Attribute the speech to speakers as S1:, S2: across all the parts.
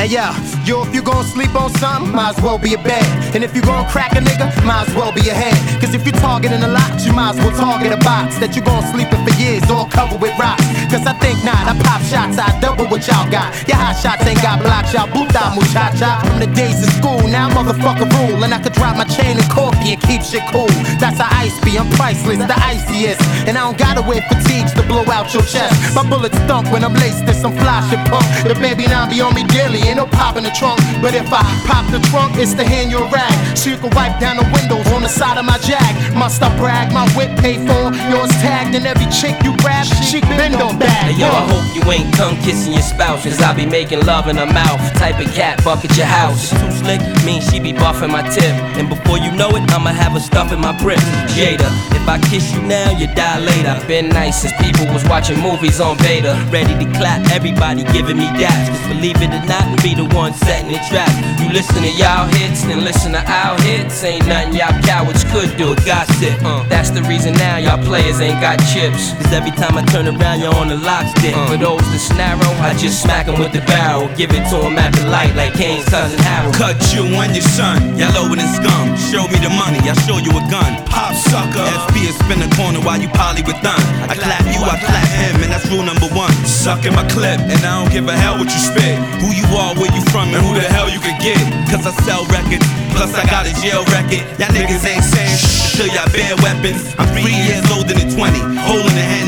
S1: Hey yo, yo, if you gon' sleep on something, might as well be a bed. And if you gon' crack a nigga, might as well be a head. Cause if you're targeting a lot, you might as well target a box that you gon' sleep in for years, all covered with rocks. Cause I think not, I pop shots, I double what y'all got. Your hot shots ain't got blocks, y'all buta muchacha. From the days of school, now motherfucker rule. And I could drop my chain and corky and keep shit cool. That's how ice be, I'm priceless, the iciest. And I don't gotta wear fatigues to blow out your chest. My bullets thump when I'm laced in some fly shit pump. The baby now be on me daily, ain't no pop in the trunk. But if I pop the trunk, it's to hand you a rag. So you can wipe down the windows on the side of my jag. Must I brag, my whip paid for, yours tagged, and every chick you grab, she bend on bag.
S2: Hey, yo, I hope you ain't come kissing your spouse, cause I be making love in her mouth. Type of cat, bucket your house. Too slick, mean she be buffing my tip. And before you know it, I'ma have her stuff in my brick. Jada, if I kiss you now, you die later. Been nice since people was watching movies on beta. Ready to clap, everybody giving me daps. Cause believe it or not, be the one setting the trap. You listen to y'all hits, then listen to our hits. Ain't nothing y'all cowards could do, gossip. Uh, that's the reason now y'all players ain't got chips. Cause every time I turn around, you're on the lock stick. For those that's narrow, I just smack 'em with the barrel. Give it to 'em at the light like Kane's cousin Harold.
S3: Cut you and your son, yellow and scum. Show me the money, I show you a gun. Pop sucker. SP is spin the corner while you poly with done. I clap you, I clap him, and that's rule number one. Suck in my clip, and I don't give a hell what you spit. Who you are, where you from, and who the hell you can get. Cause I sell records, plus I got a jail record. Y'all niggas ain't saying until y'all bear weapons. I'm three years older than 20, holding a henny.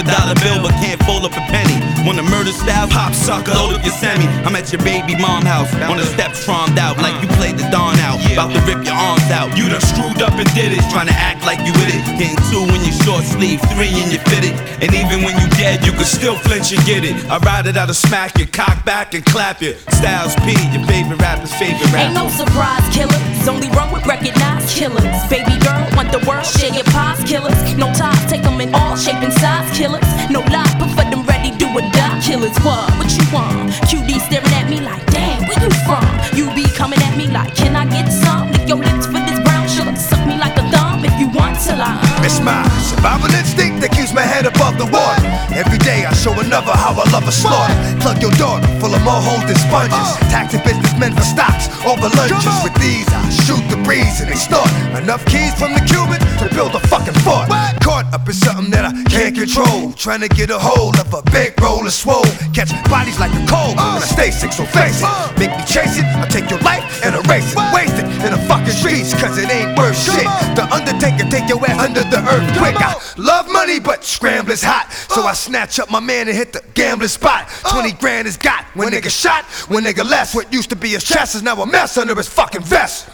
S3: A dollar bill, but can't fold up a penny. Want a murder style? Pop sucker, load up your semi. I'm at your baby mom house, on the steps troned out, like you played the dawn out. About to rip your arms out. You done screwed up and did it, trying to act like you with it. Getting two in your short sleeve, three in your fitted. And even when you dead, you can still flinch and get it. I ride it out to smack you, cock back and clap you. Styles P, your favorite rapper's favorite rapper.
S4: Ain't no surprise killers, only run with recognized killers. Baby girl, want the world, share your pies, killers. No ties, take them in all shape and size, killers. No lie, but for them ready, do or die, killers. What, what you want? QD staring at me like, damn, where you from? You be coming at me like, can I get some? Lick your lips for this brown sugar, suck me like a thumb if you want till I.
S5: It's my survival instinct that keeps my head above the water. Every day show another how I love a slaughter. Plug your daughter full of more holes than sponges. Taxing businessmen for stocks over lunches. With these I shoot the breeze and they start. enough keys from the Cuban to build a fucking fort. Caught up in something that I can't control. Trying to get a hold of a big roll of swole. Catch bodies like a cold when I stay sick, so face it. Make me chase it, I'll take your life and erase it. Waste it in the fucking streets, cause it ain't worth shit. Undertaker take your ass under the earth quick. I love money, but scrambling's hot. So oh. I snatch up my man and hit the gambling spot. 20 grand is got when nigga shot, when nigga left. What used to be his chest is now a mess under his fucking vest.